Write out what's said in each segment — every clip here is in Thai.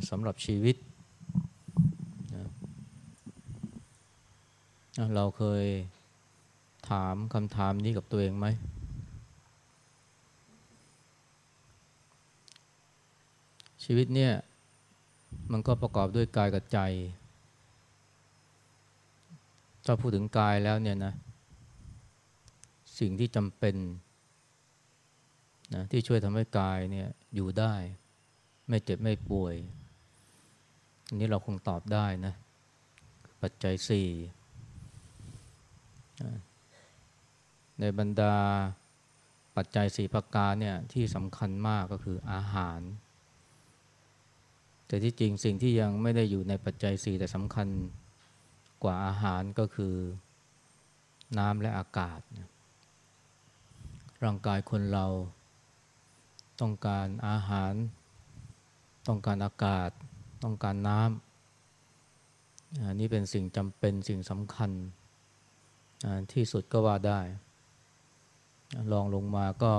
นะสำหรับชีวิตนะเราเคยถามคำถามนี้กับตัวเองไหม ชีวิตเนี่ย มันก็ประกอบด้วยกายกับใจ ถ้าพูดถึงกายแล้วเนี่ยนะ สิ่งที่จำเป็นนะที่ช่วยทำให้กายเนี่ยอยู่ได้ ไม่เจ็บไม่ป่วย อันนี้เราคงตอบได้นะ ปัจจัยสี่ในบรรดาปัจจัยสี่ประการเนี่ยที่สำคัญมากก็คืออาหาร แต่ที่จริงสิ่งที่ยังไม่ได้อยู่ในปัจจัยสี่แต่สำคัญกว่าอาหารก็คือน้ำและอากาศ ร่างกายคนเราต้องการอาหาร ต้องการอากาศ ต้องการน้ำอันนี้เป็นสิ่งจำเป็นสิ่งสำคัญที่สุดก็ว่าได้ ลองลงมาก็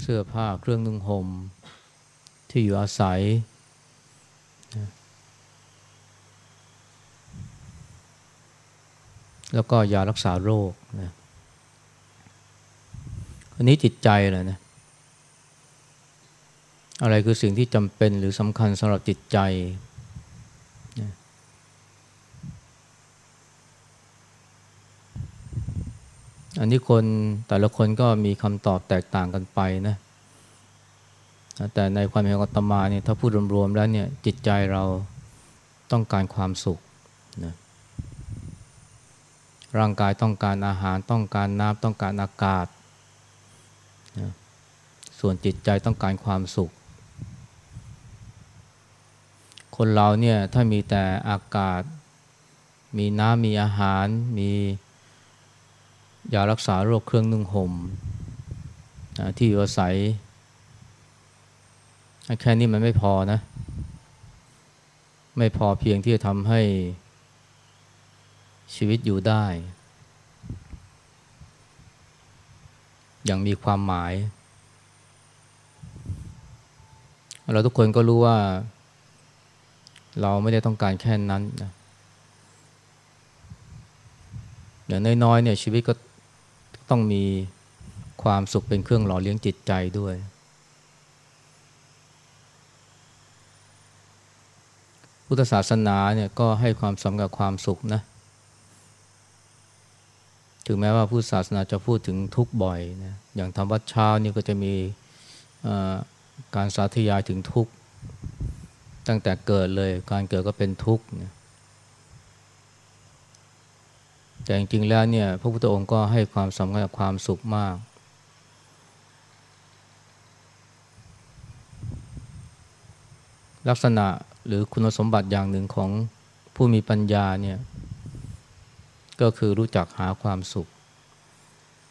เสื้อผ้าเครื่องนุ่งห่มที่อยู่อาศัย แล้วก็ยารักษาโรคนะอันนี้จิตใจเลยนะ อะไรคือสิ่งที่จำเป็นหรือสำคัญสำหรับจิตใจ อันนี้คนแต่ละคนก็มีคำตอบแตกต่างกันไปนะ แต่ในความเห็นของตมาเนี่ยถ้าพูดรวมๆแล้วเนี่ยจิตใจเราต้องการความสุขนะร่างกายต้องการอาหารต้องการน้ำต้องการอากาศนะส่วนจิตใจต้องการความสุข คนเราเนี่ยถ้ามีแต่อากาศ มีน้ำมีอาหาร มียารักษาโรคเครื่องนึ่งห่มที่อยู่อาศัย แค่นี้มันไม่พอนะ ไม่พอเพียงที่จะทำให้ชีวิตอยู่ได้ อย่างมีความหมาย เราทุกคนก็รู้ว่า เราไม่ได้ต้องการแค่นั้นนะอย่างน้อยๆเนี่ยชีวิตก็ต้องมีความสุขเป็นเครื่องหล่อเลี้ยงจิตใจด้วย พุทธศาสนาเนี่ยก็ให้ความสำคัญกับความสุขนะถึงแม้ว่าพุทธศาสนาจะพูดถึงทุกบ่อยนะอย่างทำวัดเช้านี่ก็จะมีการสาธยายถึงทุก ตั้งแต่เกิดเลยการเกิดก็เป็นทุกข์นะแต่จริงๆแล้วเนี่ยพระพุทธองค์ก็ให้ความสำคัญกับความสุขมาก ลักษณะหรือคุณสมบัติอย่างหนึ่งของผู้มีปัญญาเนี่ยก็คือรู้จักหาความสุข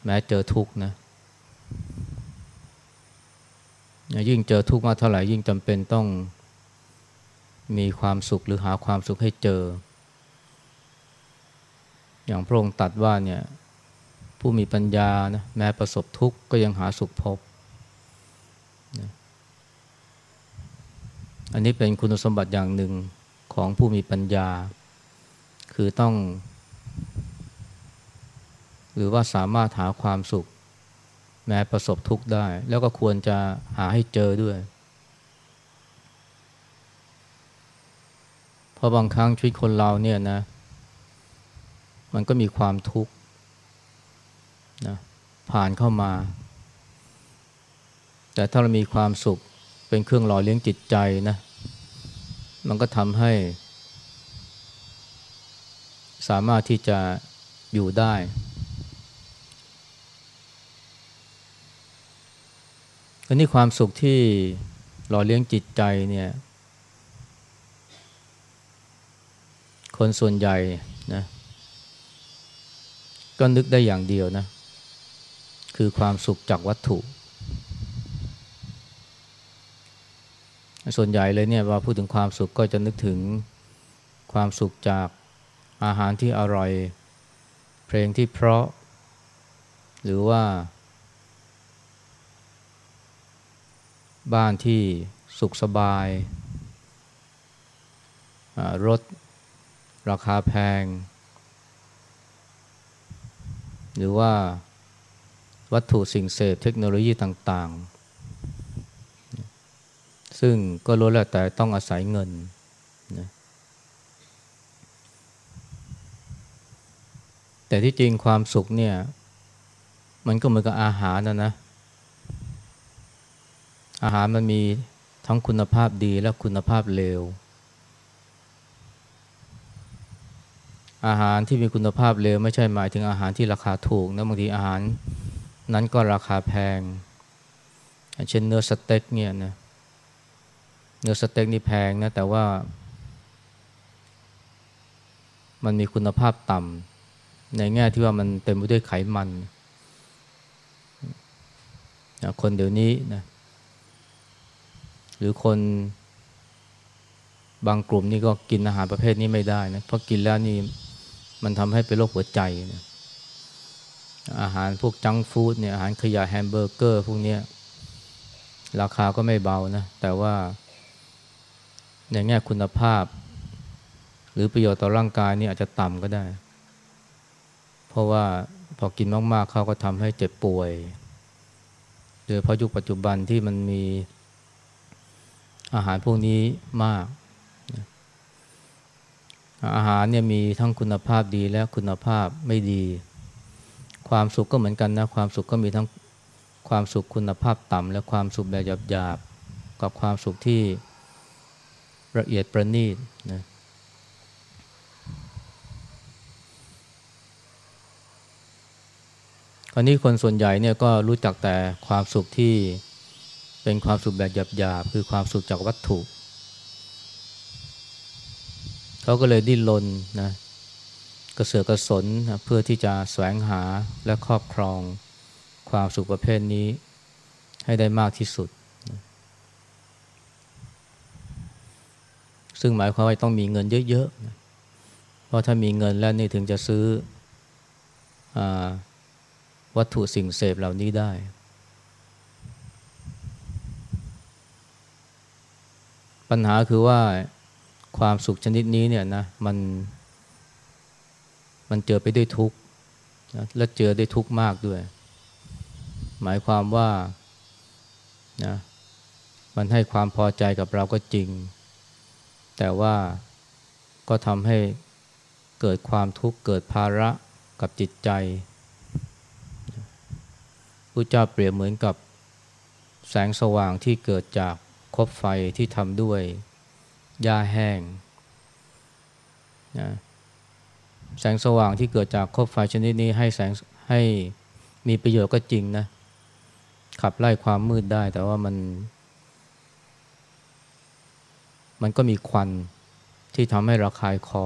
แม้เจอทุกข์นะยิ่งเจอทุกข์มากเท่าไหร่ยิ่งจำเป็นต้อง มีความสุขหรือหาความสุขให้เจอ อย่างพระองค์ตัดว่าเนี่ยผู้มีปัญญานะแม้ประสบทุกข์ก็ยังหาสุขพบนะอันนี้เป็นคุณสมบัติอย่างหนึ่งของผู้มีปัญญา คือต้อง หรือว่าสามารถหาความสุข แม้ประสบทุกข์ได้ แล้วก็ควรจะหาให้เจอด้วย เพราะบางครั้งชีวิตคนเราเนี่ยนะ มันก็มีความทุกข์นะผ่านเข้ามา แต่ถ้าเรามีความสุขเป็นเครื่องหล่อเลี้ยงจิตใจนะ มันก็ทำให้ สามารถที่จะอยู่ได้ อันนี้ความสุขที่หล่อเลี้ยงจิตใจเนี่ย คนส่วนใหญ่นะก็นึกได้อย่างเดียวนะ คือความสุขจากวัตถุ ส่วนใหญ่เลยเนี่ยว่าพูดถึงความสุขก็จะนึกถึงความสุขจากอาหารที่อร่อย เพลงที่เพราะ หรือว่า บ้านที่สุขสบายรถ ราคาแพง หรือว่าวัตถุสิ่งเสพเทคโนโลยีต่างๆ ซึ่งก็รู้แล้วแต่ต้องอาศัยเงินนะแต่ที่จริงความสุขเนี่ย มันก็เหมือนกับอาหารนะนะ อาหารมันมีทั้งคุณภาพดีและคุณภาพเลว อาหารที่มีคุณภาพเลวไม่ใช่หมายถึงอาหารที่ราคาถูกนะบางทีอาหารนั้นก็ราคาแพง เช่นเนื้อสเต็กเนี่ยนะเนื้อสเต็กนี่แพงนะแต่ว่า มันมีคุณภาพต่ำในแง่ที่ว่ามันเต็มไปด้วยไขมันนะคนเดี๋ยวนี้นะหรือคนบางกลุ่มนี่ก็กินอาหารประเภทนี้ไม่ได้นะเพราะกินแล้วนี่ มันทำให้เป็นโรคหัวใจนะอาหารพวกจังฟู้ดเนี่ยอาหารขยะแฮมเบอร์เกอร์พวกนี้ราคาก็ไม่เบานะ แต่ว่า ในแง่คุณภาพ หรือประโยชน์ต่อร่างกายนี่อาจจะต่ำก็ได้ เพราะว่าพอกินมากๆเขาก็ทำให้เจ็บป่วยโดยเพราะยุคปัจจุบันที่มันมีอาหารพวกนี้มาก อาหารเนี่ยมีทั้งคุณภาพดีและคุณภาพไม่ดี ความสุขก็เหมือนกันนะ ความสุขก็มีทั้งความสุขคุณภาพต่ำและความสุขแบบหยาบๆกับความสุขที่ละเอียดประณีตนะคราวนี้คนส่วนใหญ่เนี่ยก็รู้จักแต่ความสุขที่เป็นความสุขแบบหยาบๆคือความสุขจากวัตถุ เขาก็เลยดิ้นรนนะกระเสือกกระสนนะเพื่อที่จะแสวงหาและครอบครองความสุขประเภทนี้ ให้ได้มากที่สุด ซึ่งหมายความว่าต้องมีเงินเยอะๆนะเพราะถ้ามีเงินแล้วนี่ถึงจะซื้ออวัตถุสิ่งเสพเหล่านี้ได้ปัญหาคือว่า ความสุขชนิดนี้เนี่ยนะมัน มันเจอไปด้วยทุกข์นะและเจอได้ทุกข์มากด้วย หมายความว่านะมันให้ความพอใจกับเราก็จริง แต่ว่าก็ทำให้เกิดความทุกข์เกิดภาระกับจิตใจพระเจ้าเปรียบเหมือนกับแสงสว่างที่เกิดจากคบไฟที่ทำด้วย หญ้าแห้งนะแสงสว่างที่เกิดจากคบไฟชนิดนี้ให้แสงให้มีประโยชน์ก็จริงนะ ขับไล่ความมืดได้ แต่ว่ามัน มันก็มีควันที่ทำให้ระคายคอ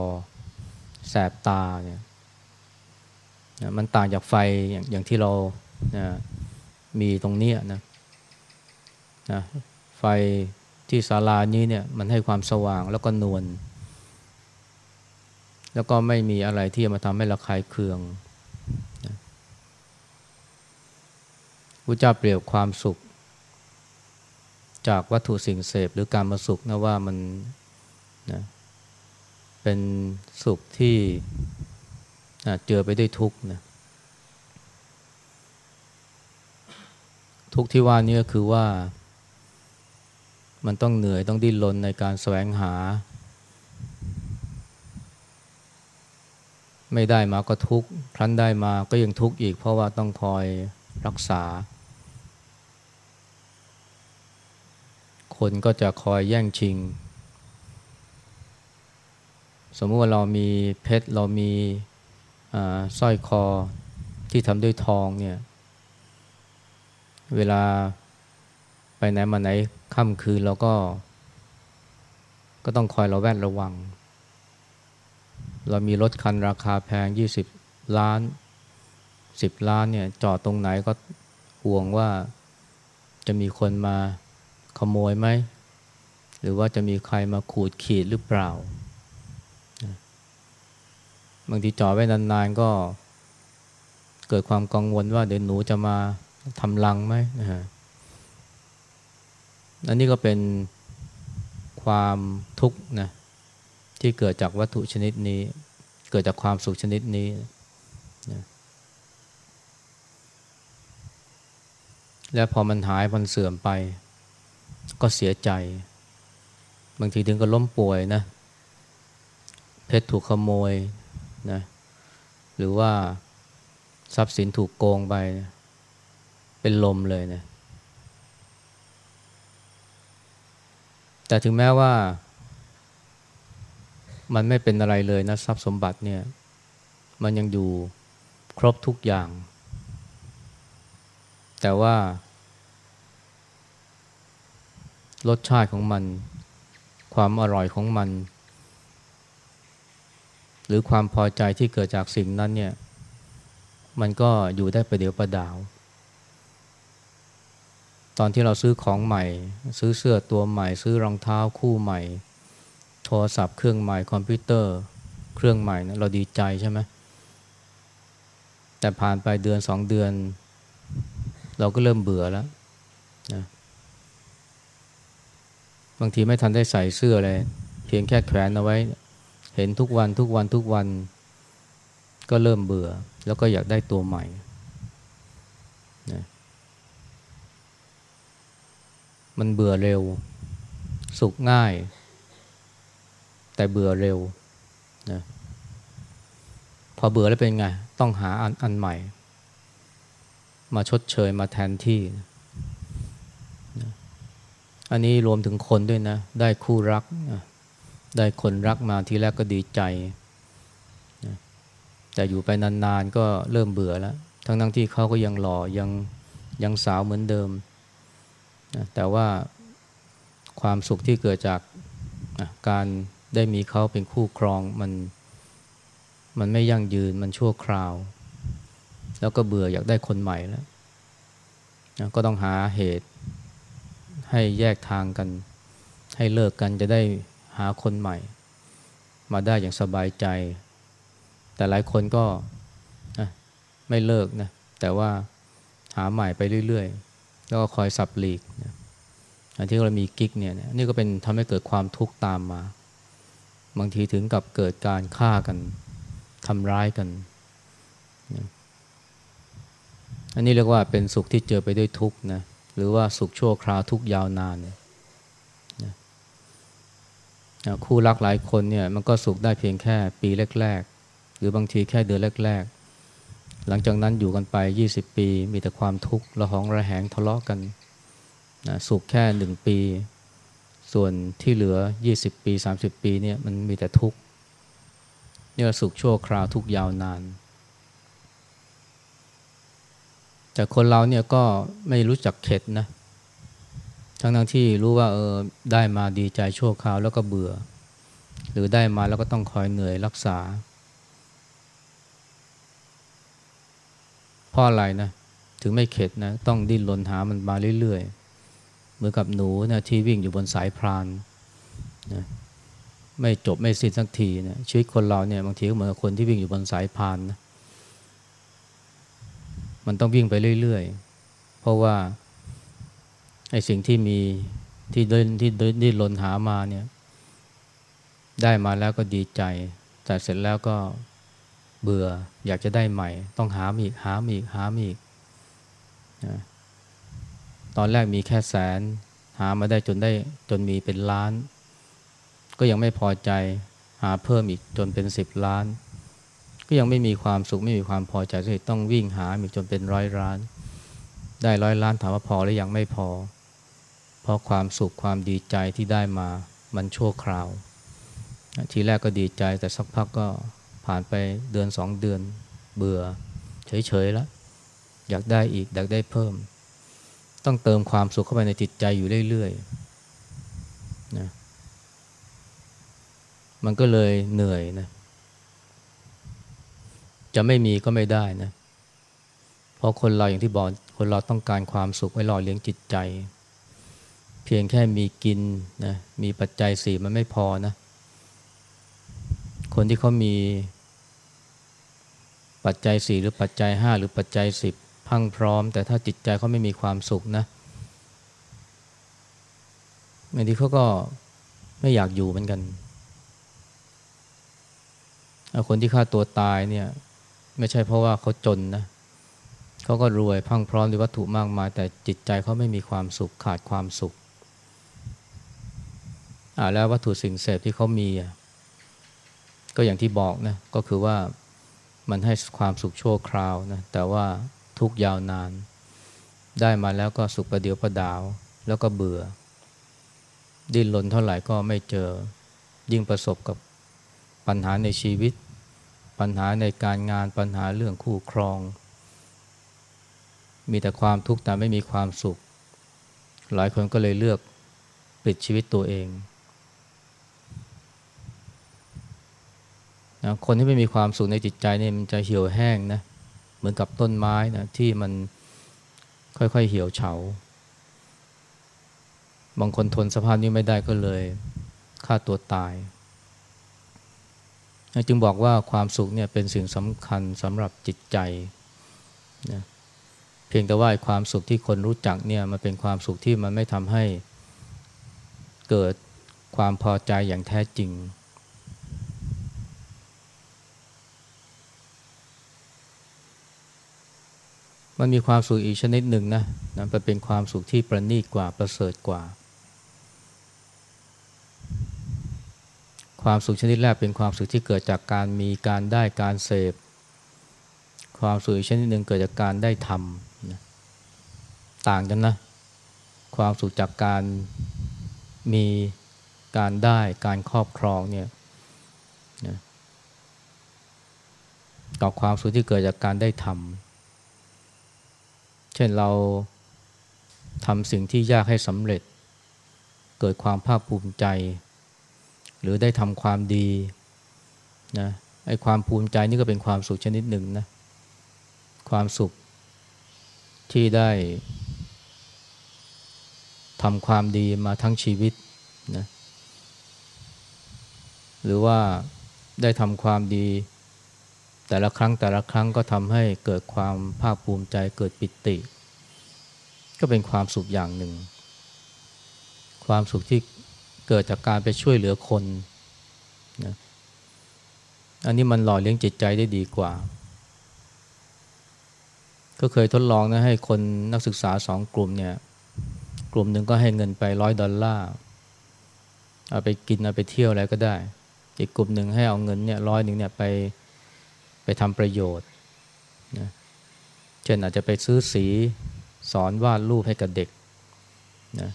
แสบตาเนี่ยมันต่างจากไฟอย่างอย่างที่เรานะมีตรงนี้นะนะไฟ ที่ศาลานี้เนี่ยมันให้ความสว่างแล้วก็นวลแล้วก็ไม่มีอะไรที่มาทำให้ระคายเคืองพระเจ้าเปรียบความสุข จากวัตถุสิ่งเสพหรือการมาสุขนะว่ามันนะเป็นสุขที่นะเจอไปด้วยทุกข์นะทุกที่ว่านี้ก็คือว่า มันต้องเหนื่อยต้องดิ้นรนในการแสวงหา ไม่ได้มาก็ทุกข์ครั้นได้มาก็ยังทุกข์อีก เพราะว่าต้องคอยรักษา คนก็จะคอยแย่งชิง สมมติว่าเรามีเพชรเรามีสร้อยคอที่ทำด้วยทองเนี่ย เวลา ไปไหนมาไหนค่ำคืนเราก็ ก็ต้องคอยเราแวดระวัง เรามีรถคันราคาแพง 20 ล้าน 10 ล้านเนี่ยจอดตรงไหนก็ห่วงว่าจะมีคนมาขโมยไหม หรือว่าจะมีใครมาขูดขีดหรือเปล่า บางทีจอดไว้นานๆก็เกิดความกังวลว่าเดี๋ยวหนูจะมาทำลังไหมนะฮะ อันนี้ก็เป็นความทุกข์นะที่เกิดจากวัตถุชนิดนี้ เกิดจากความสุขชนิดนี้นะและพอมันหายมันเสื่อมไป ก็เสียใจ บางทีถึงก็ล้มป่วยนะ เพชรถูกขโมยนะหรือว่าทรัพย์สินถูกโกงไปเป็นลมเลยนะ แต่ถึงแม้ว่า มันไม่เป็นอะไรเลยนะทรัพย์สมบัติเนี่ย มันยังอยู่ครบทุกอย่าง แต่ว่า รสชาติของมัน ความอร่อยของมัน หรือความพอใจที่เกิดจากสิ่งนั้นเนี่ย มันก็อยู่ได้ประเดี๋ยวประดาว ตอนที่เราซื้อของใหม่ ซื้อเสื้อตัวใหม่ ซื้อรองเท้าคู่ใหม่ โทรศัพท์เครื่องใหม่คอมพิวเตอร์ เครื่องใหม่นะเราดีใจใช่ไหมแต่ผ่านไปเดือนสองเดือน เราก็เริ่มเบื่อแล้วนะบางทีไม่ทันได้ใส่เสื้อเลย เพียงแค่แขวนเอาไว้ เห็นทุกวันทุกวันทุกวัน ก็เริ่มเบื่อ แล้วก็อยากได้ตัวใหม่นะ มันเบื่อเร็ว สุขง่าย แต่เบื่อเร็วนะพอเบื่อแล้วเป็นไง ต้องหาอันอันใหม่ มาชดเชยมาแทนที่นะอันนี้รวมถึงคนด้วยนะ ได้คู่รักนะได้คนรักมาทีแรกก็ดีใจนะแต่อยู่ไปนานๆก็เริ่มเบื่อแล้ว ทั้งทั้งที่เขาก็ยังหล่อยังยังสาวเหมือนเดิม นะแต่ว่าความสุขที่เกิดจากนะการได้มีเขาเป็นคู่ครองมันมันไม่ยั่งยืนมันชั่วคราว แล้วก็เบื่ออยากได้คนใหม่แล้วนะก็ต้องหาเหตุ ให้แยกทางกัน ให้เลิกกันจะได้หาคนใหม่ มาได้อย่างสบายใจ แต่หลายคนก็ไม่เลิกนะแต่ว่าหาใหม่ไปเรื่อยๆ แล้วก็คอยสับหลีกนะอันที่เรามีกิ๊กเนี่ยนี่ก็เป็นทำให้เกิดความทุกข์ตามมา บางทีถึงกับเกิดการฆ่ากันทำร้ายกันนะอันนี้เรียกว่าเป็นสุขที่เจอไปด้วยทุกข์นะหรือว่าสุขชั่วคราวทุกยาวนานนะคู่รักหลายคนเนี่ยมันก็สุขได้เพียงแค่ปีแรก ๆ หรือบางทีแค่เดือนแรกๆ หลังจากนั้นอยู่กันไป 20 ปี มีแต่ความทุกข์ระหองระแหงทะเลาะกันนะสุขแค่หนึ่งปี ส่วนที่เหลือ 20 ปี 30 ปีเนี่ยมันมีแต่ทุกข์นี่สุขชั่วคราวทุกยาวนาน แต่คนเราเนี่ยก็ไม่รู้จักเข็ดนะทั้งทั้งที่รู้ว่าเออได้มาดีใจชั่วคราวแล้วก็เบื่อ หรือได้มาแล้วก็ต้องคอยเหนื่อยรักษา เพราะอะไรนะ ถึงไม่เข็ดนะ ต้องดิ้นรนหามันมาเรื่อยๆ เหมือนกับหนูนะที่วิ่งอยู่บนสายพรานนะไม่จบไม่สิ้นสักทีนะชีวิตคนเราเนี่ยบางทีก็เหมือนคนที่วิ่งอยู่บนสายพานนะมันต้องวิ่งไปเรื่อยๆ เพราะว่าไอ้สิ่งที่มีที่เดินที่เดินที่ลนหามาเนี่ย ได้มาแล้วก็ดีใจ แต่เสร็จแล้วก็ เบื่อ อยากจะได้ใหม่ ต้องหาอีกหาอีกหาอีกนะตอนแรกมีแค่แสน หามาได้จนได้จนมีเป็นล้าน ก็ยังไม่พอใจหาเพิ่มอีกจนเป็นสิบล้าน ก็ยังไม่มีความสุขไม่มีความพอใจเลยต้องวิ่งหาอีกจนเป็นร้อยล้าน ได้ร้อยล้านถามว่าพอหรือยังไม่พอ เพราะความสุขความดีใจที่ได้มามันชั่วคราว ทีแรกก็ดีใจแต่สักพักก็ ผ่านไปเดือนสองเดือนเบื่อ เฉยๆแล้ว อยากได้อีก อยากได้เพิ่ม ต้องเติมความสุขเข้าไปในจิตใจอยู่เรื่อยๆนะมันก็เลยเหนื่อยนะจะไม่มีก็ไม่ได้นะเพราะคนเราอย่างที่บอกคนเราต้องการความสุขไว้หล่อเลี้ยงจิตใจ เพียงแค่มีกินนะมีปัจจัยสี่มันไม่พอนะคนที่เขามี ปัจจัยสี่หรือปัจจัยห้าหรือปัจจัยสิบพังพร้อม แต่ถ้าจิตใจเขาไม่มีความสุขนะบางทีเขาก็ไม่อยากอยู่เหมือนกัน คนที่ฆ่าตัวตายเนี่ยไม่ใช่เพราะว่าเขาจนนะเขาก็รวยพังพร้อมด้วยวัตถุมากมาย แต่จิตใจเขาไม่มีความสุขขาดความสุขอ่าแล้ววัตถุสิ่งเสพที่เขามีก็อย่างที่บอกนะก็คือว่า มันให้ความสุขชั่วคราวนะแต่ว่าทุกยาวนาน ได้มาแล้วก็สุขประเดียวประดาว แล้วก็เบื่อ ดิ้นรนเท่าไหร่ก็ไม่เจอ ยิ่งประสบกับปัญหาในชีวิต ปัญหาในการงานปัญหาเรื่องคู่ครอง มีแต่ความทุกข์แต่ไม่มีความสุข หลายคนก็เลยเลือกปิดชีวิตตัวเอง นะคนที่ไม่มีความสุขในจิตใจเนี่ยมันจะเหี่ยวแห้งนะเหมือนกับต้นไม้นะที่มันค่อยๆเหี่ยวเฉา บางคนทนสภาพนี้ไม่ได้ก็เลยฆ่าตัวตาย จึงบอกว่าความสุขเนี่ยเป็นสิ่งสำคัญสำหรับจิตใจนะเพียงแต่ว่าความสุขที่คนรู้จักเนี่ยมันเป็นความสุขที่มันไม่ทำให้เกิดความพอใจอย่างแท้จริง มันมีความสุขอีกชนิดหนึ่งนะนะมันเป็นความสุขที่ประณีตกว่าประเสริฐกว่า ความสุขชนิดแรกเป็นความสุขที่เกิดจากการมีการได้การเสพ ความสุขอีกชนิดหนึ่งเกิดจากการได้ทำนะต่างกันนะ ความสุขจากการมีการได้การครอบครองเนี่ยนะกับความสุขที่เกิดจากการได้ทำ เช่นเราทำสิ่งที่ยากให้สำเร็จ เกิดความภาคภูมิใจ หรือได้ทำความดีนะไอ้ความภูมิใจนี่ก็เป็นความสุขชนิดหนึ่งนะความสุขที่ได้ทำความดีมาทั้งชีวิตนะหรือว่าได้ทำความดี แต่ละครั้งแต่ละครั้งก็ทำให้เกิดความภาคภูมิใจเกิดปิติ ก็เป็นความสุขอย่างหนึ่ง ความสุขที่เกิดจากการไปช่วยเหลือคนนะอันนี้มันหล่อเลี้ยงจิตใจได้ดีกว่า ก็เคยทดลองนะให้คนนักศึกษาสองกลุ่มเนี่ย กลุ่มหนึ่งก็ให้เงินไปร้อยดอลลาร์เอาไปกินเอาไปเที่ยวอะไรก็ได้ อีกกลุ่มหนึ่งให้เอาเงินเนี่ยร้อยหนึ่งเนี่ยไป ไปทำประโยชน์นะเช่นอาจจะไปซื้อสีสอนวาดรูปให้กับเด็กนะ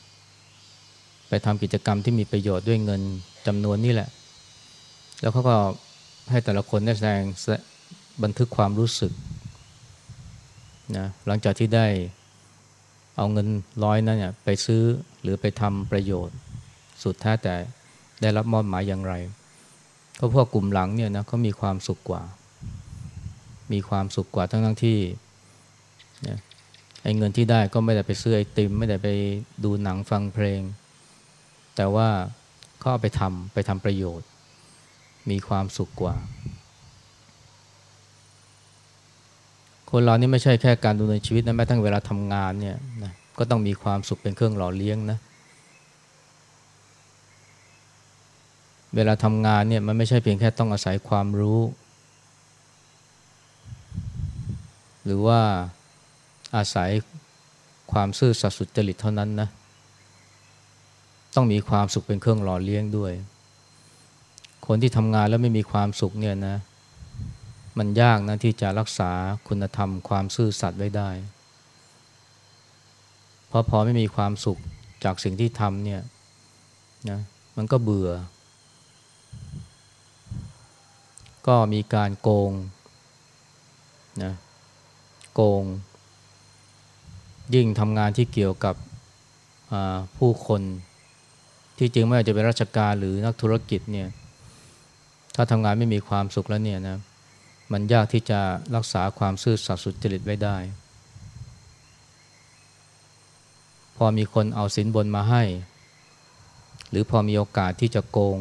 ไปทำกิจกรรมที่มีประโยชน์ด้วยเงินจำนวนนี้แหละ แล้วเขาก็ให้แต่ละคนได้แสดงบันทึกความรู้สึกนะหลังจากที่ได้เอาเงินร้อยนั้นเนี่ยไปซื้อหรือไปทำประโยชน์ สุดแท้แต่ได้รับมอบหมายอย่างไร ก็พวกกลุ่มหลังเนี่ยนะเขามีความสุขกว่า มีความสุขกว่าทั้งทั้งที่ไอ้เงินที่ได้ก็ไม่ได้ไปซื้อไอติม ไม่ได้ไปดูหนังฟังเพลง แต่ว่าเขาเอาไปทำไปทำประโยชน์ มีความสุขกว่า คนเรานี่ไม่ใช่แค่การดูในชีวิตนะแม้ทั้งเวลาทำงานเนี่ยนะก็ต้องมีความสุขเป็นเครื่องหล่อเลี้ยงนะเวลาทำงานเนี่ยมันไม่ใช่เพียงแค่ต้องอาศัยความรู้ หรือว่าอาศัยความซื่อสัตย์สุจริตเท่านั้นนะ ต้องมีความสุขเป็นเครื่องหล่อเลี้ยงด้วย คนที่ทำงานแล้วไม่มีความสุขเนี่ยนะ มันยากนะที่จะรักษาคุณธรรมความซื่อสัตย์ไว้ได้ เพราะพอไม่มีความสุขจากสิ่งที่ทำเนี่ยนะมันก็เบื่อ ก็มีการโกงนะ โกง ยิ่งทำงานที่เกี่ยวกับผู้คน ที่จริงไม่ว่าจะเป็นราชการหรือนักธุรกิจเนี่ยถ้าทำงานไม่มีความสุขแล้วเนี่ยนะมันยากที่จะรักษาความซื่อสัตย์สุจริตไว้ได้ พอมีคนเอาสินบนมาให้ หรือพอมีโอกาสที่จะโกง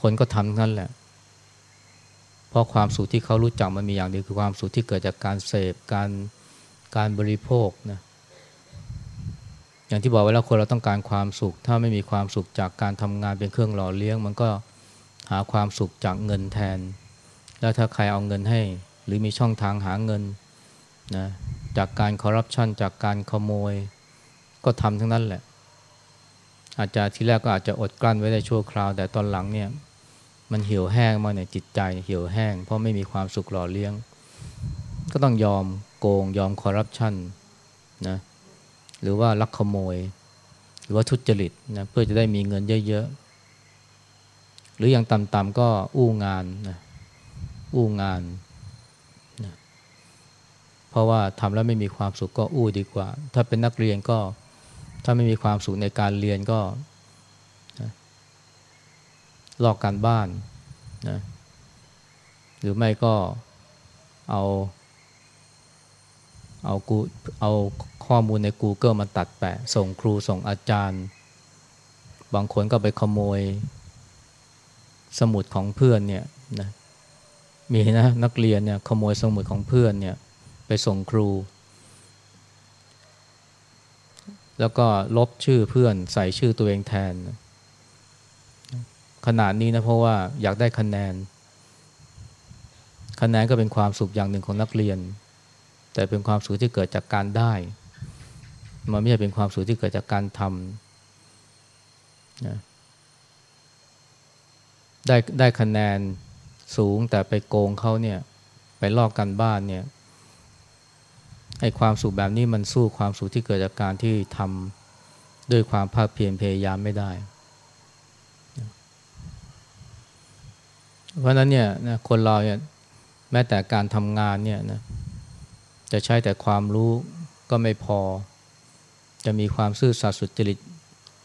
คนก็ทำนั่นแหละ เพราะความสุขที่เขารู้จักมันมีอย่างเดียวคือความสุขที่เกิดจากการเสพการการบริโภคนะอย่างที่บอกไว้แล้วคนเราต้องการความสุข ถ้าไม่มีความสุขจากการทำงานเป็นเครื่องหล่อเลี้ยง มันก็หาความสุขจากเงินแทน แล้วถ้าใครเอาเงินให้ หรือมีช่องทางหาเงินนะจากการคอร์รัปชันจากการขโมย ก็ทำทั้งนั้นแหละ อาจจะที่แรกก็อาจจะอดกลั้นไว้ได้ชั่วคราว แต่ตอนหลังเนี่ย มันเหี่ยวแห้งมาเนี่ยจิตใจเหี่ยวแห้ง เพราะไม่มีความสุขหล่อเลี้ยง ก็ต้องยอมโกงยอมคอร์รัปชันนะหรือว่าลักขโมย หรือว่าทุจริตนะเพื่อจะได้มีเงินเยอะๆ หรืออย่างต่ำๆก็อู้งานนะอู้งานนะเพราะว่าทำแล้วไม่มีความสุขก็อู้ดีกว่า ถ้าเป็นนักเรียนก็ถ้าไม่มีความสุขในการเรียนก็ ลอกการบ้านนะหรือไม่ก็เอาเอากูเอาข้อมูลใน Google มาตัดแปะ ส่งครูส่งอาจารย์ บางคนก็ไปขโมย สมุดของเพื่อนเนี่ยนะมีนะนักเรียนเนี่ยขโมยสมุดของเพื่อนเนี่ยไปส่งครู แล้วก็ลบชื่อเพื่อนใส่ชื่อตัวเองแทน ขนาดนี้นะเพราะว่าอยากได้คะแนน คะแนนก็เป็นความสุขอย่างหนึ่งของนักเรียน แต่เป็นความสุขที่เกิดจากการได้ มันไม่ใช่เป็นความสุขที่เกิดจากการทำนะได้ได้คะแนนสูงแต่ไปโกงเขาเนี่ย ไปลอกกันบ้านเนี่ยไอ้ความสุขแบบนี้มันสู้ความสุขที่เกิดจากการที่ทำด้วยความภาคเพียรพยายามไม่ได้ เพราะนั้นเนี่ยนะคนเราเนี่ยแม้แต่การทำงานเนี่ยนะจะใช้แต่ความรู้ก็ไม่พอ จะมีความซื่อสัตย์สุจริต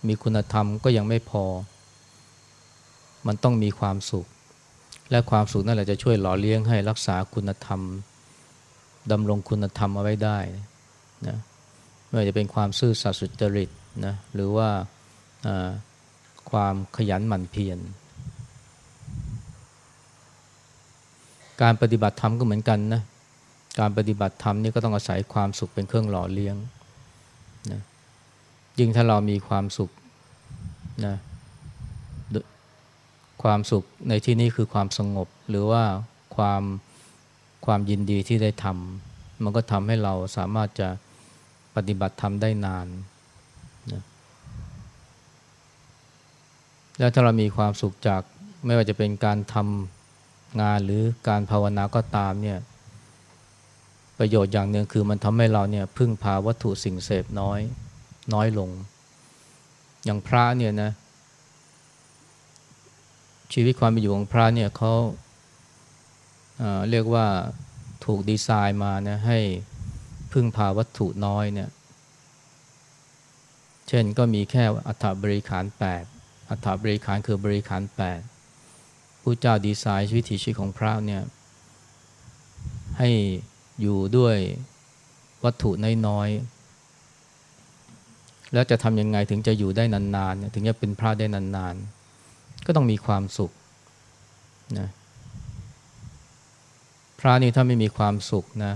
มีคุณธรรมก็ยังไม่พอ มันต้องมีความสุข และความสุขนั่นแหละจะช่วยหล่อเลี้ยงให้รักษาคุณธรรมดำรงคุณธรรมเอาไว้ได้นะไม่ว่าจะเป็นความซื่อสัตย์สุจริตนะหรือว่าความขยันหมั่นเพียร การปฏิบัติธรรมก็เหมือนกันนะการปฏิบัติธรรมนี่ก็ต้องอาศัยความสุขเป็นเครื่องหล่อเลี้ยงนะยิ่งถ้าเรามีความสุขนะความสุขในที่นี้คือความสงบ หรือว่าความความยินดีที่ได้ทำมันก็ทำให้เราสามารถจะปฏิบัติธรรมได้นานนะแล้วถ้าเรามีความสุขจากไม่ว่าจะเป็นการทำ งานหรือการภาวนาก็ตามเนี่ยประโยชน์อย่างหนึ่งคือมันทำให้เราเนี่ยพึ่งพาวัตถุสิ่งเสพน้อยน้อยลง อย่างพระเนี่ยนะชีวิตความเป็นอยู่ของพระเนี่ยเขาเรียกว่าถูกดีไซน์มานะให้พึ่งพาวัตถุน้อยเนี่ยเช่นก็มีแค่อัฐบริขาร 8 อัฐบริขารคือบริขาร 8 ผู้เจ้าดีไซน์วิถีชีวิตของพระเนี่ยให้อยู่ด้วยวัตถุน้อยๆ แล้วจะทำยังไงถึงจะอยู่ได้นานๆ ถึงจะเป็นพระได้นานๆ ก็ต้องมีความสุขนะพระนี่ถ้าไม่มีความสุขนะ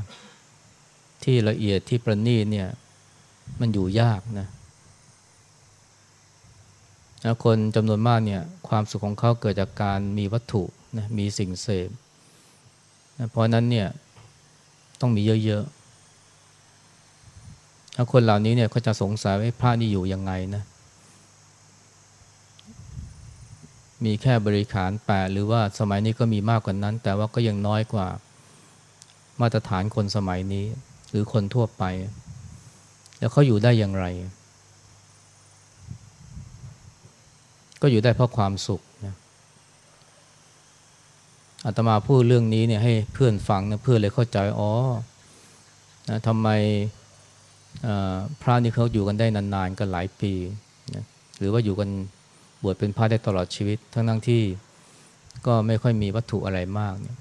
ที่ละเอียดที่ประณีตเนี่ยมันอยู่ยากนะ นะคนจำนวนมากเนี่ยความสุขของเขาเกิดจากการมีวัตถุนะมีสิ่งเสพนะเพราะนั้นเนี่ยต้องมีเยอะๆถ้าคนเหล่านี้เนี่ยเขาจะสงสัยว่าพระนี่อยู่ยังไงนะมีแค่บริขารแปดหรือว่าสมัยนี้ก็มีมากกว่านั้น แต่ว่าก็ยังน้อยกว่ามาตรฐานคนสมัยนี้ หรือคนทั่วไป แล้วเขาอยู่ได้อย่างไร ก็อยู่ได้เพราะความสุขนะอาตมาพูดเรื่องนี้เนี่ยให้เพื่อนฟังนะเพื่อนเลยเข้าใจอ๋อนะทำไมพระนี่เขาอยู่กันได้นานๆกันหลายปีนะหรือว่าอยู่กันบวชเป็นพระได้ตลอดชีวิต ทั้งทั้งที่ก็ไม่ค่อยมีวัตถุอะไรมากเนี่ย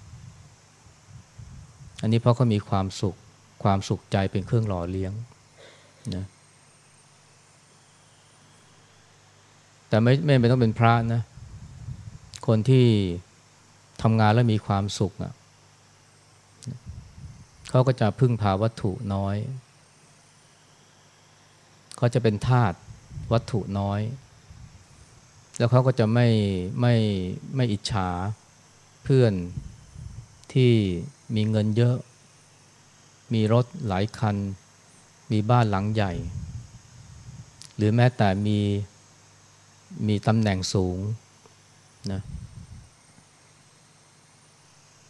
อันนี้เพราะเขามีความสุขความสุขใจเป็นเครื่องหล่อเลี้ยงนะ แต่ไม่ไม่ต้องเป็นพระนะ คนที่ทำงานแล้วมีความสุขอะเขาก็จะพึ่งพาวัตถุน้อย เขาจะเป็นทาสวัตถุน้อย แล้วเขาก็จะไม่ไม่ไม่อิจฉาเพื่อนที่มีเงินเยอะ มีรถหลายคัน มีบ้านหลังใหญ่ หรือแม้แต่มี มีตำแหน่งสูงนะ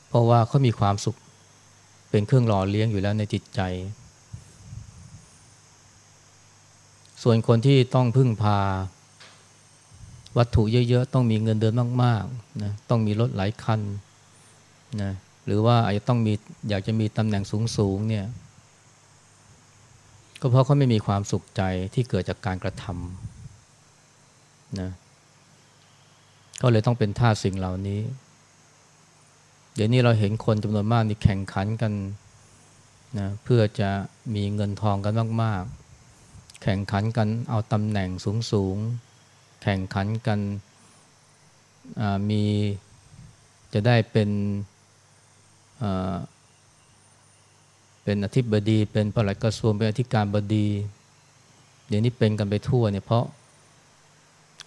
เพราะว่าเขามีความสุขเป็นเครื่องหล่อเลี้ยงอยู่แล้วในจิตใจ ส่วนคนที่ต้องพึ่งพา วัตถุเยอะ ๆ ต้องมีเงินเดือนมากๆนะต้องมีรถหลายคันนะหรือว่าอาจจะต้องมีอยากจะมีตำแหน่งสูงๆเนี่ยก็เพราะเขาไม่มีความสุขใจที่เกิดจากการกระทำ นะก็เลยต้องเป็นท่าสิ่งเหล่านี้ เดี๋ยวนี้เราเห็นคนจำนวนมากนี่แข่งขันกันนะเพื่อจะมีเงินทองกันมาก ๆ แข่งขันกันเอาตำแหน่งสูง ๆ แข่งขันกันมีจะได้เป็นเป็นอธิบดี เป็นปลัดกระทรวงเป็นอธิการบดี เดี๋ยวนี้เป็นกันไปทั่วเนี่ยเพราะ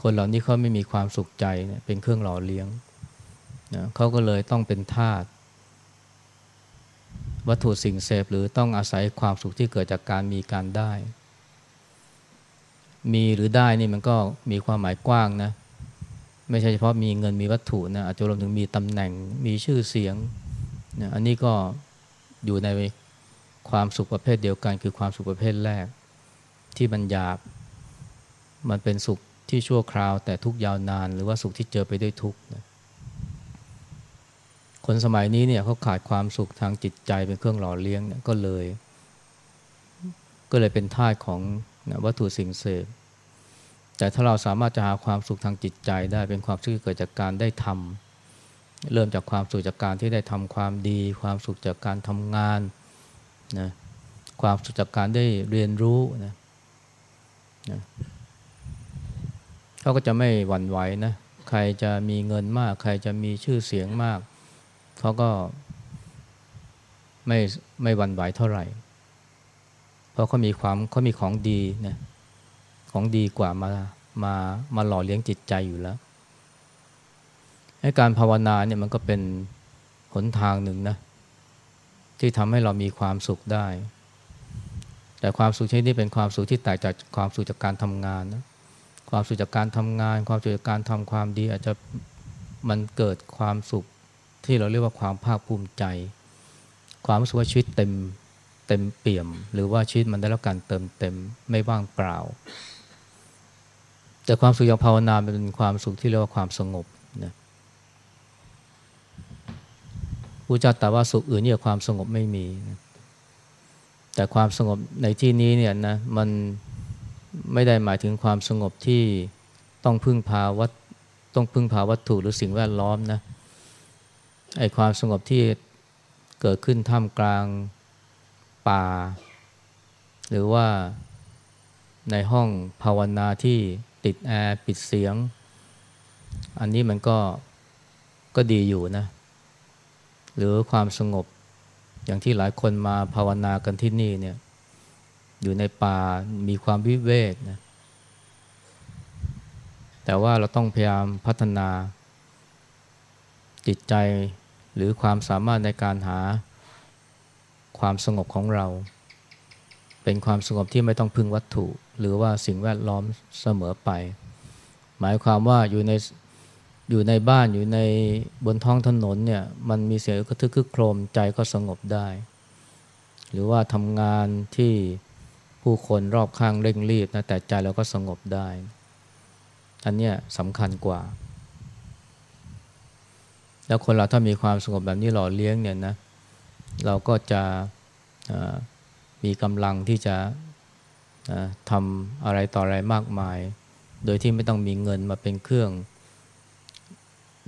คนเหล่านี้เขาไม่มีความสุขใจเนี่ยเป็นเครื่องหล่อเลี้ยงนะเขาก็เลยต้องเป็นทาสวัตถุสิ่งเสพหรือต้องอาศัยความสุขที่เกิดจากการมีการได้ มีหรือได้นี่มันก็มีความหมายกว้างนะ ไม่ใช่เฉพาะมีเงินมีวัตถุนะอาจจะรวมถึงมีตำแหน่งมีชื่อเสียงนะอันนี้ก็อยู่ในความสุขประเภทเดียวกัน คือความสุขประเภทแรก ที่มันหยาบมันเป็นสุข ที่ชั่วคราว แต่ทุกยาวนาน หรือว่าสุขที่เจอไปด้วยทุกนะคนสมัยนี้เนี่ยเขาขาดความสุขทางจิตใจเป็นเครื่องหล่อเลี้ยงเนี่ยก็เลย ก็เลยเป็นท่าของนะวัตถุสิ่งเสพแต่ถ้าเราสามารถจะหาความสุขทางจิตใจได้เป็นความสุขที่เกิดจากการได้ทำเริ่มจากความสุขจากการที่ได้ทำความดี ความสุขจากการทำงานนะความสุขจากการได้เรียนรู้นะนะ เขาก็จะไม่หวั่นไหวนะ ใครจะมีเงินมาก ใครจะมีชื่อเสียงมาก เขาก็ไม่ไม่หวั่นไหวเท่าไหร่ เพราะเขามีความเขามีของดีนะของดีกว่ามามามาหล่อเลี้ยงจิตใจอยู่แล้วให้การภาวนาเนี่ยมันก็เป็นหนทางหนึ่งนะที่ทำให้เรามีความสุขได้ แต่ความสุขชนิดนี้เป็นความสุขที่แตกจากความสุขจากการทำงานนะ ความสุขจากการทำงาน ความสุขจากการทำความดี อาจจะมันเกิดความสุขที่เราเรียกว่าความภาคภูมิใจ ความรู้สึกว่าชีวิตเต็มเต็มเปี่ยม หรือว่าชีวิตมันได้รับการเติมเต็มไม่ว่างเปล่า แต่ความสุขอย่างภาวนาเป็นความสุขที่เรียกว่าความสงบนะผู้จัดแต่ว่าสุขอื่นเนี่ยความสงบไม่มีนะแต่ความสงบในที่นี้เนี่ยนะมัน ไม่ได้หมายถึงความสงบที่ต้องพึ่งพาวัตต้องพึ่งพาวัตถุหรือสิ่งแวดล้อมนะไอความสงบที่เกิดขึ้นท่ามกลางป่า หรือว่าในห้องภาวนาที่ติดแอร์ปิดเสียง อันนี้มันก็ก็ดีอยู่นะ หรือความสงบอย่างที่หลายคนมาภาวนากันที่นี่เนี่ย อยู่ในป่ามีความวิเวกนะแต่ว่าเราต้องพยายามพัฒนาจิตใจหรือความสามารถในการหาความสงบของเรา เป็นความสงบที่ไม่ต้องพึ่งวัตถุ หรือว่าสิ่งแวดล้อมเสมอไป หมายความว่าอยู่ในอยู่ในบ้านอยู่ในบนท้องถนนเนี่ยมันมีเสียงกระทึกคึกโครมใจก็สงบได้ หรือว่าทำงานที่ ผู้คนรอบข้างเร่งรีบนะแต่ใจเราก็สงบได้ อันนี้สำคัญกว่า แล้วคนเราถ้ามีความสงบแบบนี้หล่อเลี้ยงเนี่ยนะเราก็จะมีกำลังที่จะทำอะไรต่ออะไรมากมาย โดยที่ไม่ต้องมีเงินมาเป็นเครื่อง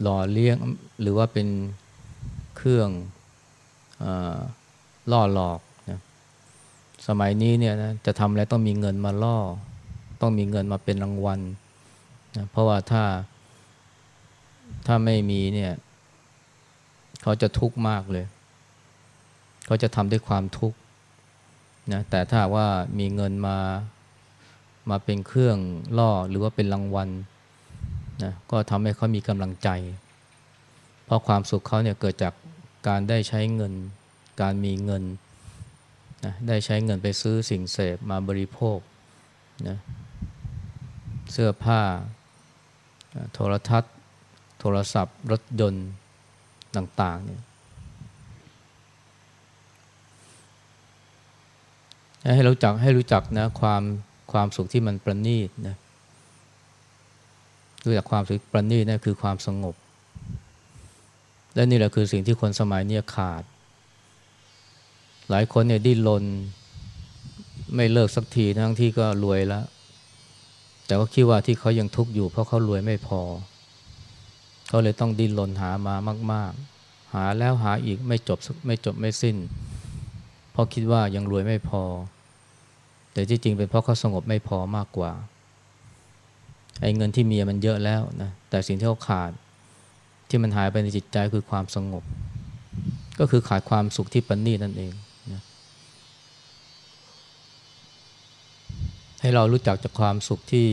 หล่อเลี้ยงหรือว่าเป็นเครื่องล่อหลอก สมัยนี้เนี่ยนะจะทำอะไรต้องมีเงินมาล่อ ต้องมีเงินมาเป็นรางวัลนะเพราะว่าถ้า ถ้าไม่มีเนี่ย เขาจะทุกข์มากเลย เขาจะทำด้วยความทุกข์นะแต่ถ้าว่ามีเงินมามาเป็นเครื่องล่อหรือว่าเป็นรางวัลนะก็ทำให้เขามีกำลังใจ เพราะความสุขเขาเนี่ยเกิดจากการได้ใช้เงิน การมีเงิน นะได้ใช้เงินไปซื้อสิ่งเสพมาบริโภคนะเสื้อผ้า โทรทัศน์ โทรศัพท์ รถยนต์ต่าง ๆ เนี่ยให้รู้จักให้รู้จักนะความความสุขที่มันประณีตนะรู้จักความสุขประณีตนะคือความสงบ และนี่แหละคือสิ่งที่คนสมัยนี้ขาด หลายคนเนี่ยดิ้นรนไม่เลิกสักทีทั้งที่ก็รวยแล้ว แต่ก็คิดว่าที่เขายังทุกข์อยู่เพราะเขารวยไม่พอ เขาเลยต้องดิ้นรนหามามาก ๆ หาแล้วหาอีกไม่จบไม่จบไม่สิ้น เพราะคิดว่ายังรวยไม่พอ แต่ที่จริงเป็นเพราะเขาสงบไม่พอมากกว่าไอ้เงินที่มีมันเยอะแล้วนะแต่สิ่งที่เขาขาดที่มันหายไปในจิตใจคือความสงบ ก็คือขาดความสุขที่ปันนี่นั่นเองนะ ให้เรารู้จักจากความสุขที่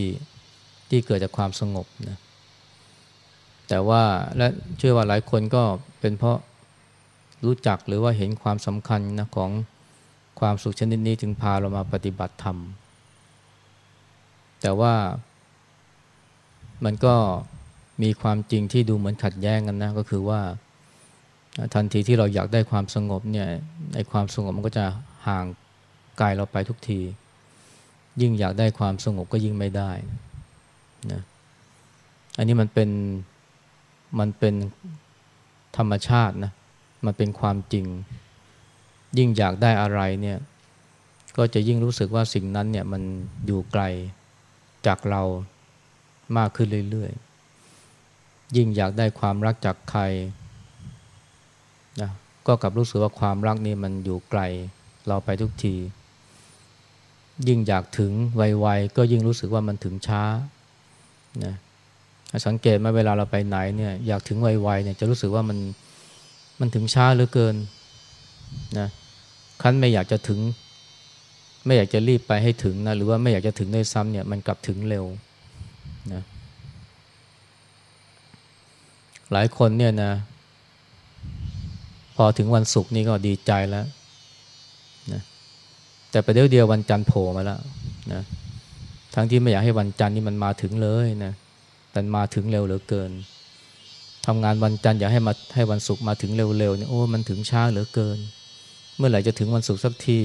ที่เกิดจากความสงบนะแต่ว่าและเชื่อว่าหลายคนก็เป็นเพราะรู้จักหรือว่าเห็นความสำคัญนะของความสุขชนิดนี้จึงพาเรามาปฏิบัติธรรม แต่ว่ามันก็มีความจริงที่ดูเหมือนขัดแย้งกันนะก็คือว่าทันทีที่เราอยากได้ความสงบเนี่ยในความสงบมันก็จะห่างกายเราไปทุกที ยิ่งอยากได้ความสงบก็ยิ่งไม่ได้นะอันนี้มันเป็นมันเป็นธรรมชาตินะมันเป็นความจริง ยิ่งอยากได้อะไรเนี่ยก็จะยิ่งรู้สึกว่าสิ่งนั้นเนี่ยมันอยู่ไกลจากเรามากขึ้นเรื่อยๆ ยิ่งอยากได้ความรักจากใครนะก็กลับรู้สึกว่าความรักนี่มันอยู่ไกลเราไปทุกที ยิ่งอยากถึงไวๆก็ยิ่งรู้สึกว่ามันถึงช้านะสังเกตไหมเวลาเราไปไหนเนี่ยอยากถึงไวๆเนี่ยจะรู้สึกว่ามันมันถึงช้าเหลือเกินนะคันไม่อยากจะถึง ไม่อยากจะรีบไปให้ถึงนะหรือว่าไม่อยากจะถึงด้วยซ้ำเนี่ยมันกลับถึงเร็วนะหลายคนเนี่ยนะ พอถึงวันศุกร์นี่ก็ดีใจแล้วนะ แต่ไปเดียวเดียววันจันทร์โผล่มาแล้วนะทั้งที่ไม่อยากให้วันจันทร์นี่มันมาถึงเลยนะแต่มาถึงเร็วเหลือเกินทำงานวันจันทร์อยากให้มาให้วันศุกร์มาถึงเร็วๆเนี่ยโอ้มันถึงช้าเหลือเกิน เมื่อไหร่จะถึงวันศุกร์สักที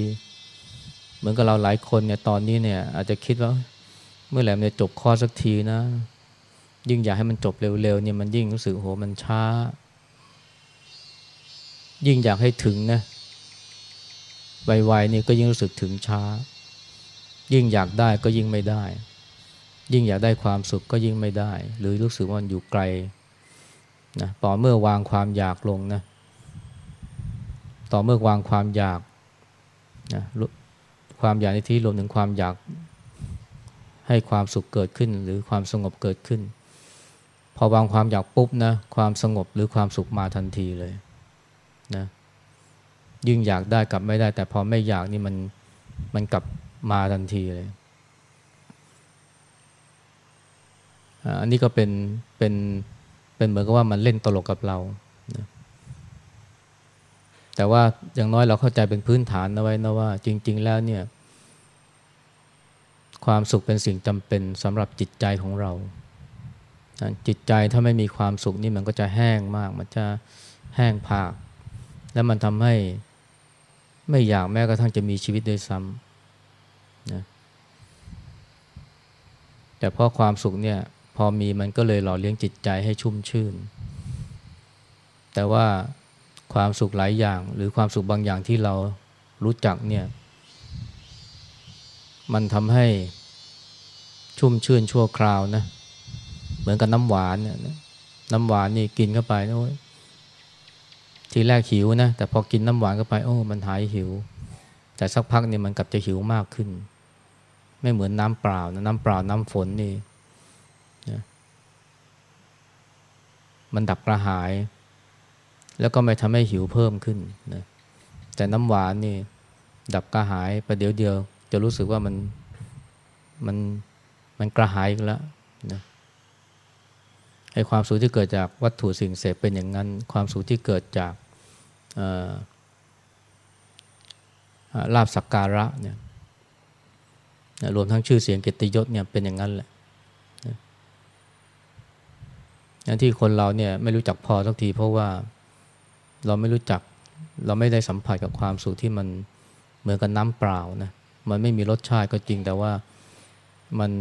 เหมือนกับเราหลายคนเนี่ยตอนนี้เนี่ย อาจจะคิดว่า เมื่อไหร่มันจะจบข้อสักทีนะ ยิ่งอยากให้มันจบเร็วๆเนี่ยมันยิ่งรู้สึกโหมันช้า ยิ่งอยากให้ถึงนะ ไวๆนี่ก็ยิ่งรู้สึกถึงช้า ยิ่งอยากได้ก็ยิ่งไม่ได้ ยิ่งอยากได้ความสุขก็ยิ่งไม่ได้ หรือรู้สึกว่ามันอยู่ไกลนะต่อเมื่อวางความอยากลงนะต่อเมื่อวางความอยากนะความอยากในที่รวมถึงความอยากให้ความสุขเกิดขึ้น หรือความสงบเกิดขึ้น พอวางความอยากปุ๊บนะความสงบหรือความสุขมาทันทีเลยนะ ยิ่งอยากได้กลับไม่ได้ แต่พอไม่อยากนี่มันมันกลับมาทันทีเลยอันนี้ก็เป็นเป็นเป็นเหมือนกับว่ามันเล่นตลกกับเรานะแต่ว่าอย่างน้อยเราเข้าใจเป็นพื้นฐานนะไว้นะว่า จริง ๆ แล้วเนี่ย ความสุขเป็นสิ่งจำเป็นสำหรับจิตใจของเรา จิตใจถ้าไม่มีความสุขนี่มันก็จะแห้งมาก มันจะแห้งผาก แล้วมันทำให้ ไม่อยากแม้กระทั่งจะมีชีวิตด้วยซ้ำนะแต่เพราะความสุขเนี่ยพอมีมันก็เลยหล่อเลี้ยงจิตใจให้ชุ่มชื่น แต่ว่าความสุขหลายอย่าง หรือความสุขบางอย่างที่เรารู้จักเนี่ยมันทำให้ชุ่มชื่นชั่วคราวนะ เหมือนกับน้ำหวานเนี่ยน้ำหวานนี่กินเข้าไปนะ ทีแรกหิวนะแต่พอกินน้ำหวานเข้าไปโอ้มันหายหิว แต่สักพักนี่มันกลับจะหิวมากขึ้น ไม่เหมือนน้ำเปล่านะน้ำเปล่าน้ำฝนนี่นะมันดับกระหาย แล้วก็ไม่ทำให้หิวเพิ่มขึ้นนะแต่น้ำหวานนี่ ดับกระหายประเดี๋ยวเดียว จะรู้สึกว่ามันมันมันกระหายอีกแล้วนะไอ้ความสุขที่เกิดจากวัตถุสิ่งเสพเป็นอย่างนั้น ความสุขที่เกิดจาก ลาบสักการะเนี่ยรวมทั้งชื่อเสียงเกียรติยศเนี่ยเป็นอย่างนั้นแหละนะที่คนเราเนี่ยไม่รู้จักพอสักทีเพราะว่าเราไม่รู้จักเราไม่ได้สัมผัสกับความสุขที่มันเหมือนกับน้ำเปล่านะมันไม่มีรสชาติก็จริง แต่ว่ามัน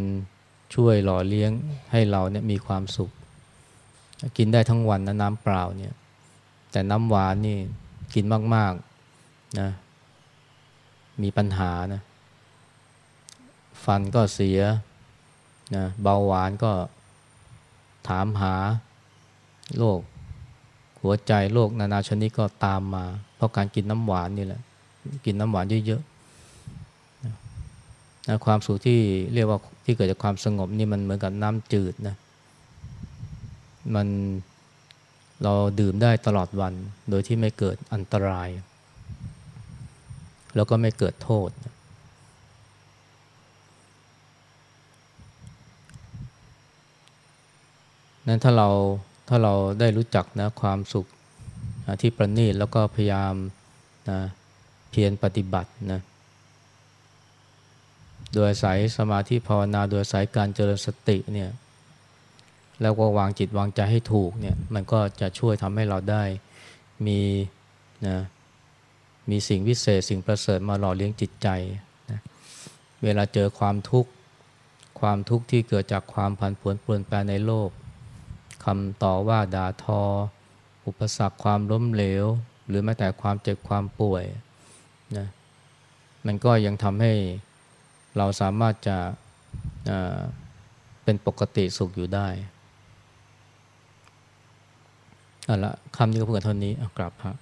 ช่วยหล่อเลี้ยงให้เราเนี่ยมีความสุข กินได้ทั้งวันนะน้ำเปล่าเนี่ยแต่น้ำหวานนี่ กินมากๆนะมีปัญหานะฟันก็เสียนะเบาหวานก็ถามหาโรคหัวใจโรคนานาชนิดก็ตามมา เพราะการกินน้ำหวานนี่แหละ กินน้ำหวานเยอะๆนะความสุขที่เรียกว่าที่เกิดจากความสงบนี่มันเหมือนกับน้ำจืดนะมัน เราดื่มได้ตลอดวัน โดยที่ไม่เกิดอันตราย แล้วก็ไม่เกิดโทษ นั้นถ้าเราถ้าเราได้รู้จักนะความสุขที่ประณีตแล้วก็พยายามนะเพียรปฏิบัตินะโดยสายสมาธิภาวนาโดยสายการเจริญสติเนี่ย แล้วก็วางจิตวางใจให้ถูกเนี่ยมันก็จะช่วยทำให้เราได้มีนะมีสิ่งวิเศษสิ่งประเสริฐมาหล่อเลี้ยงจิตใจนะเวลาเจอความทุกข์ ความทุกข์ที่เกิดจากความผันผวนเปลี่ยนแปลงในโลกคำต่อว่าด่าทอ อุปสรรคความล้มเหลว หรือแม้แต่ความเจ็บความป่วยนะมันก็ยังทำให้เราสามารถจะเป็นปกติสุขอยู่ได้ เอาละคำนี้ก็เพื่อเท่านี้กลับฮะ